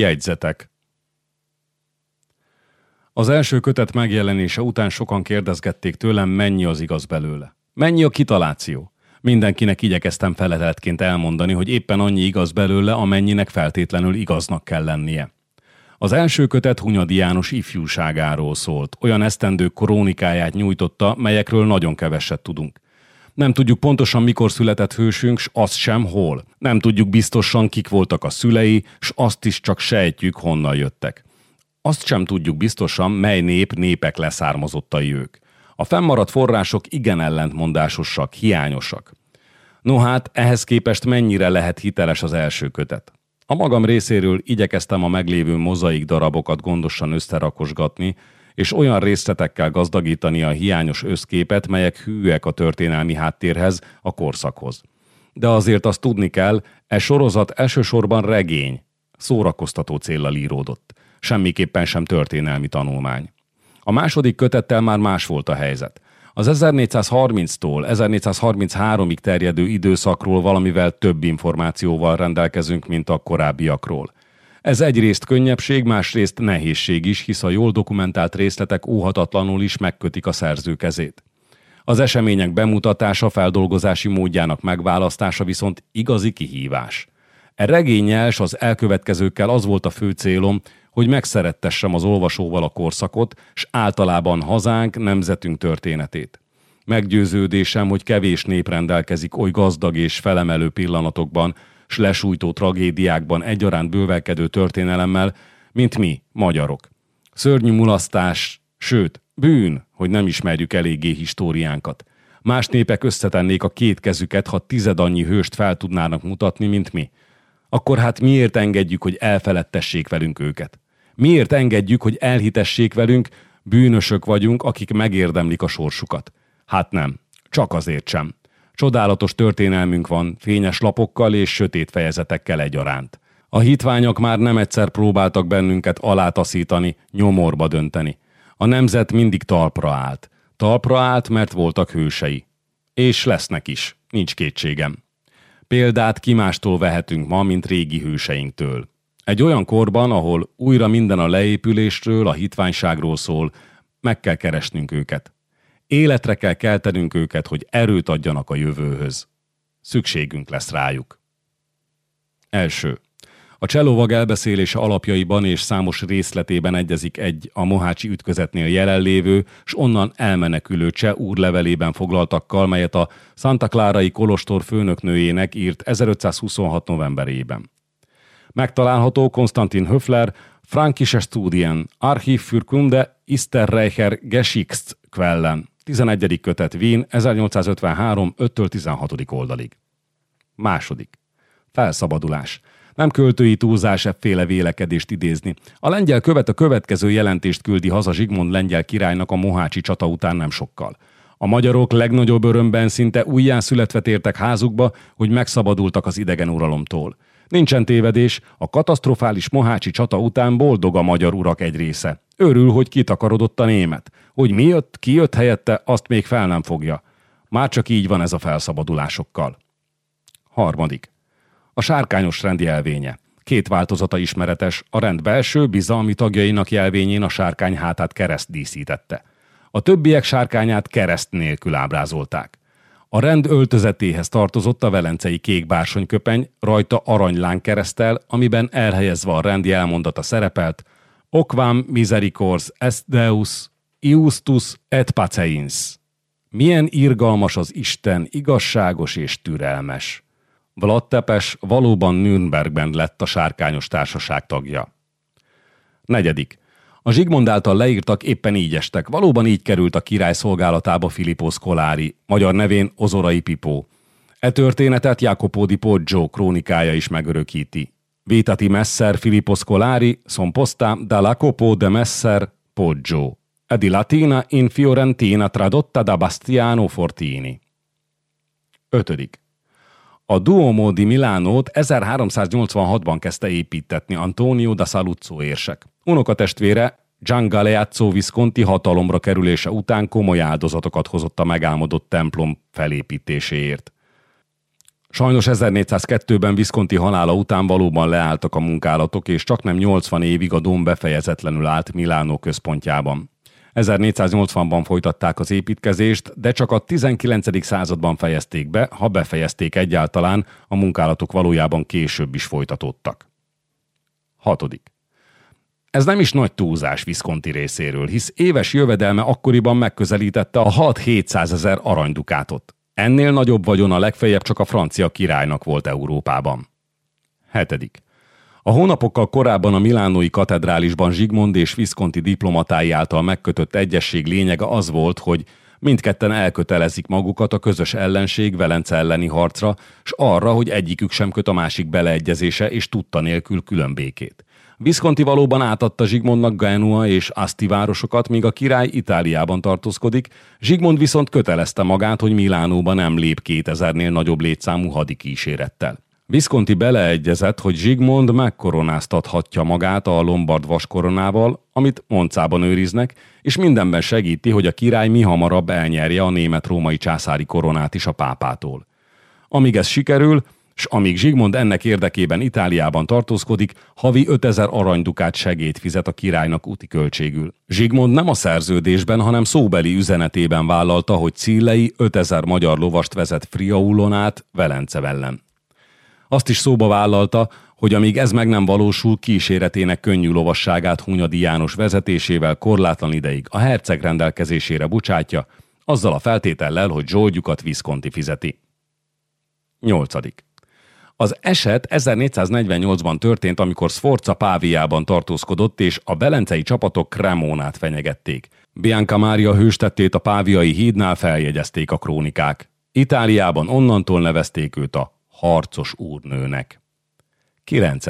Jegyzetek Az első kötet megjelenése után sokan kérdezgették tőlem, mennyi az igaz belőle. Mennyi a kitaláció? Mindenkinek igyekeztem feleletként elmondani, hogy éppen annyi igaz belőle, amennyinek feltétlenül igaznak kell lennie. Az első kötet Hunyadi János ifjúságáról szólt, olyan esztendők krónikáját nyújtotta, melyekről nagyon keveset tudunk. Nem tudjuk pontosan, mikor született hősünk, s azt sem hol. Nem tudjuk biztosan, kik voltak a szülei, s azt is csak sejtjük, honnan jöttek. Azt sem tudjuk biztosan, mely nép népek leszármazottai ők. A fennmaradt források igen ellentmondásosak, hiányosak. No hát, ehhez képest mennyire lehet hiteles az első kötet? A magam részéről igyekeztem a meglévő mozaik darabokat gondosan összerakosgatni, és olyan részletekkel gazdagítani a hiányos összképet, melyek hűek a történelmi háttérhez, a korszakhoz. De azért azt tudni kell, e sorozat elsősorban regény, szórakoztató céllal íródott. Semmiképpen sem történelmi tanulmány. A második kötettel már más volt a helyzet. Az 1430-tól 1433-ig terjedő időszakról valamivel több információval rendelkezünk, mint a korábbiakról. Ez egyrészt könnyebbség, másrészt nehézség is, hisz a jól dokumentált részletek óhatatlanul is megkötik a szerző kezét. Az események bemutatása, feldolgozási módjának megválasztása viszont igazi kihívás. E regényel az elkövetkezőkkel az volt a fő célom, hogy megszerettessem az olvasóval a korszakot, s általában hazánk, nemzetünk történetét. Meggyőződésem, hogy kevés nép rendelkezik oly gazdag és felemelő pillanatokban, s lesújtó tragédiákban egyaránt bővelkedő történelemmel, mint mi, magyarok. Szörnyű mulasztás, sőt, bűn, hogy nem ismerjük eléggé históriánkat. Más népek összetennék a két kezüket, ha tized annyi hőst fel tudnának mutatni, mint mi. Akkor hát miért engedjük, hogy elfeledtessék velünk őket? Miért engedjük, hogy elhitessék velünk, bűnösök vagyunk, akik megérdemlik a sorsukat? Hát nem, csak azért sem. Csodálatos történelmünk van, fényes lapokkal és sötét fejezetekkel egyaránt. A hitványok már nem egyszer próbáltak bennünket alátaszítani, nyomorba dönteni. A nemzet mindig talpra állt. Talpra állt, mert voltak hősei. És lesznek is, nincs kétségem. Példát kimástól vehetünk ma, mint régi hőseinktől. Egy olyan korban, ahol újra minden a leépülésről, a hitványságról szól, meg kell keresnünk őket. Életre kell keltenünk őket, hogy erőt adjanak a jövőhöz. Szükségünk lesz rájuk. Első. A cselóvag elbeszélése alapjaiban és számos részletében egyezik egy a Mohácsi ütközetnél jelenlévő, s onnan elmenekülő cseh úr levelében foglaltakkal, melyet a Santa Clárai Kolostor főnöknőjének írt 1526. novemberében. Megtalálható Konstantin Höfler Frankische Studien, Archiv für Kunde Isterreicher Geschichts Quellen, 11. kötet Wien, 1853, 5-16. oldalig. Második. Felszabadulás. Nem költői túlzás efféle vélekedést idézni. A lengyel követ a következő jelentést küldi haza Zsigmond lengyel királynak a Mohácsi csata után nem sokkal. A magyarok legnagyobb örömben szinte újjászületve tértek házukba, hogy megszabadultak az idegen uralomtól. Nincsen tévedés, a katasztrofális mohácsi csata után boldog a magyar urak egy része. Örül, hogy kitakarodott a német. Hogy mi jött, ki jött helyette, azt még fel nem fogja. Már csak így van ez a felszabadulásokkal. Harmadik. A sárkányos rend jelvénye. Két változata ismeretes, a rend belső, bizalmi tagjainak jelvényén a sárkány hátát kereszt díszítette. A többiek sárkányát kereszt nélkül ábrázolták. A rend öltözetéhez tartozott a velencei kék bársonyköpeny, rajta aranylán keresztel, amiben elhelyezve a rend jelmondata szerepelt, Okvam misericors est Deus, iustus et paceins. Milyen irgalmas az Isten, igazságos és türelmes. Vlad Tepes valóban Nürnbergben lett a sárkányos társaság tagja. Negyedik. A Zsigmond által leírtak éppen így estek. Valóban így került a király szolgálatába Filippo Scolari, magyar nevén Ozorai Pipó. E történetet Jacopo di Poggio krónikája is megörökíti. Vétati Messer Filippo Scolari, son posta da Jacopo de Messer Poggio. Di Latina in Fiorentina tradotta da Bastiano Fortini. 5. A Duomo di Milánót 1386-ban kezdte építetni Antonio da Saluzzo érsek. Unokatestvére Gian Galeazzo Visconti hatalomra kerülése után komoly áldozatokat hozott a megálmodott templom felépítéséért. Sajnos 1402-ben Visconti halála után valóban leálltak a munkálatok, és csak nem 80 évig a dom befejezetlenül állt Milánó központjában. 1480-ban folytatták az építkezést, de csak a 19. században fejezték be, ha befejezték egyáltalán, a munkálatok valójában később is folytatódtak. 6. Ez nem is nagy túlzás Visconti részéről, hisz éves jövedelme akkoriban megközelítette a 6-700 ezer aranydukátot. Ennél nagyobb vagyona legfeljebb csak a francia királynak volt Európában. 7. A hónapokkal korábban a Milánói katedrálisban Zsigmond és Visconti diplomatái által megkötött egyesség lényege az volt, hogy mindketten elkötelezik magukat a közös ellenség Velence elleni harcra, s arra, hogy egyikük sem köt a másik beleegyezése és tudta nélkül külön Visconti valóban átadta Zsigmondnak Genua és Asti városokat, míg a király Itáliában tartózkodik, Zsigmond viszont kötelezte magát, hogy Milánóban nem lép 2000-nél nagyobb létszámú hadikísérettel. Visconti beleegyezett, hogy Zsigmond megkoronáztathatja magát a lombard vaskoronával, amit Moncában őriznek, és mindenben segíti, hogy a király mi hamarabb elnyerje a német-római császári koronát is a pápától. Amíg ez sikerül, s amíg Zsigmond ennek érdekében Itáliában tartózkodik, havi 5000 aranydukát segét fizet a királynak úti költségül. Zsigmond nem a szerződésben, hanem szóbeli üzenetében vállalta, hogy Cillei 5000 magyar lovast vezet Friaulon át Velence ellen. Azt is szóba vállalta, hogy amíg ez meg nem valósul, kíséretének könnyű lovasságát Hunyadi János vezetésével korlátlan ideig a herceg rendelkezésére bucsátja, azzal a feltétellel, hogy zsoldjukat Visconti fizeti. 8. Az eset 1448-ban történt, amikor Sforza Páviában tartózkodott, és a belencei csapatok Cremónát fenyegették. Bianca Mária hőstettét a páviai hídnál feljegyezték a krónikák. Itáliában onnantól nevezték őt a harcos úrnőnek. 9.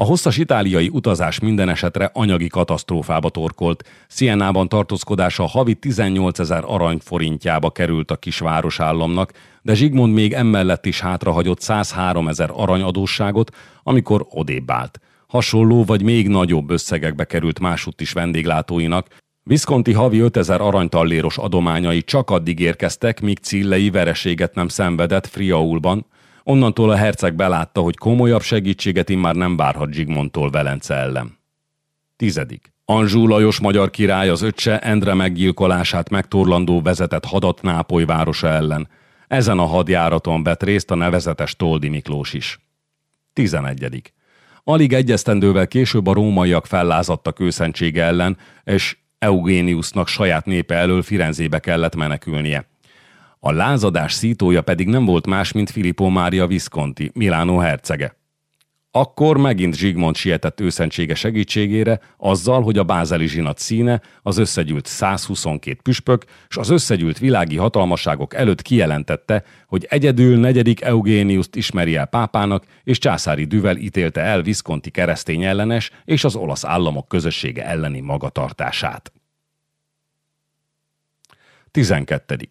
A hosszas itáliai utazás minden esetre anyagi katasztrófába torkolt. Sienában tartózkodása havi 18 ezer aranyforintjába került a kisváros államnak, de Zsigmond még emellett is hátrahagyott 103 ezer aranyadósságot, amikor odébb állt. Hasonló vagy még nagyobb összegekbe került másutt is vendéglátóinak, Visconti havi 5000 aranytalléros adományai csak addig érkeztek, míg Cillei vereséget nem szenvedett Friaulban, Onnantól a herceg belátta, hogy komolyabb segítséget immár nem várhat Zsigmondtól Velence ellen. Tizedik. Anzsú Lajos magyar király az öccse Endre meggyilkolását megtorlandó vezetett hadat Nápoly városa ellen. Ezen a hadjáraton vett részt a nevezetes Toldi Miklós is. 11. Alig egyesztendővel később a rómaiak fellázadtak őszentsége ellen, és Eugéniusnak saját népe elől Firenzébe kellett menekülnie. A lázadás szítója pedig nem volt más, mint Filippo Mária Visconti, Milánó hercege. Akkor megint Zsigmond sietett őszentsége segítségére, azzal, hogy a bázeli zsinat színe az összegyűlt 122 püspök, és az összegyűlt világi hatalmasságok előtt kijelentette, hogy egyedül negyedik Eugéniuszt ismeri el pápának, és császári düvel ítélte el Visconti keresztény ellenes és az olasz államok közössége elleni magatartását. 12.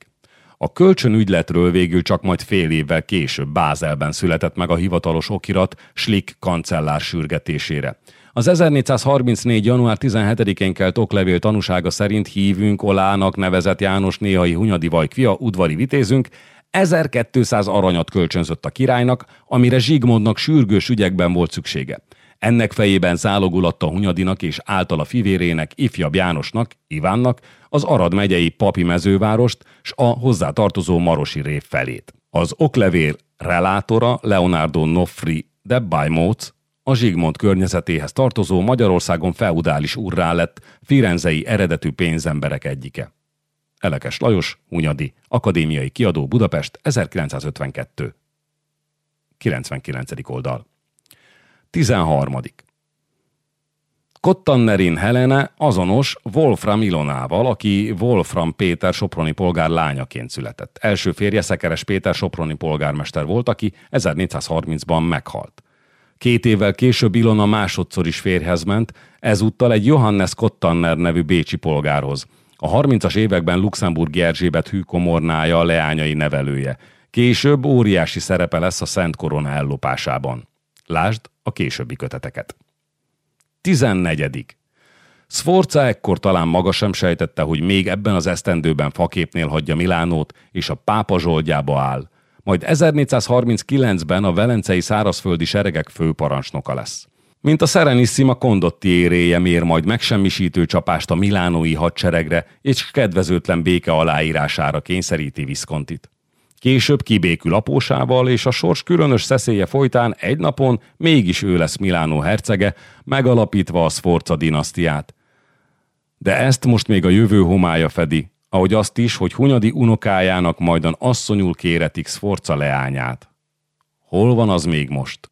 A kölcsönügyletről végül csak majd fél évvel később Bázelben született meg a hivatalos okirat Schlick kancellár sürgetésére. Az 1434. január 17-én kelt oklevél tanúsága szerint hívünk Olának nevezett János néhai Hunyadi Vajkfia, udvari vitézünk, 1200 aranyat kölcsönzött a királynak, amire Zsigmondnak sürgős ügyekben volt szüksége. Ennek fejében zálogulatta Hunyadinak és általa fivérének, ifjabb Jánosnak, Ivánnak, az Arad megyei papi mezővárost s a hozzátartozó Marosi rév felét. Az oklevél relátora Leonardo Noffri de Bajmóc a Zsigmond környezetéhez tartozó Magyarországon feudális urrá lett firenzei eredetű pénzemberek egyike. Elekes Lajos, Hunyadi, Akadémiai Kiadó Budapest, 1952. 99. oldal. 13. Kottannerin Helene azonos Wolfram Ilonával, aki Wolfram Péter Soproni polgár lányaként született. Első férje Szekeres Péter Soproni polgármester volt, aki 1430-ban meghalt. Két évvel később Ilona másodszor is férhez ment, ezúttal egy Johannes Kottanner nevű bécsi polgárhoz. A 30-as években Luxemburg Erzsébet hűkomornája a leányai nevelője. Később óriási szerepe lesz a Szent Korona ellopásában. Lásd a későbbi köteteket. 14. Sforza ekkor talán maga sem sejtette, hogy még ebben az esztendőben faképnél hagyja Milánót, és a pápa zsoldjába áll. majd 1439-ben a velencei szárazföldi seregek főparancsnoka lesz. Mint a Serenissima kondotti éréje mér majd megsemmisítő csapást a milánói hadseregre, és kedvezőtlen béke aláírására kényszeríti Viscontit. Később kibékül apósával, és a sors különös szeszélye folytán egy napon mégis ő lesz Milánó hercege, megalapítva a Sforza dinasztiát. De ezt most még a jövő homája fedi, ahogy azt is, hogy Hunyadi unokájának majdan asszonyul kéretik Sforza leányát. Hol van az még most?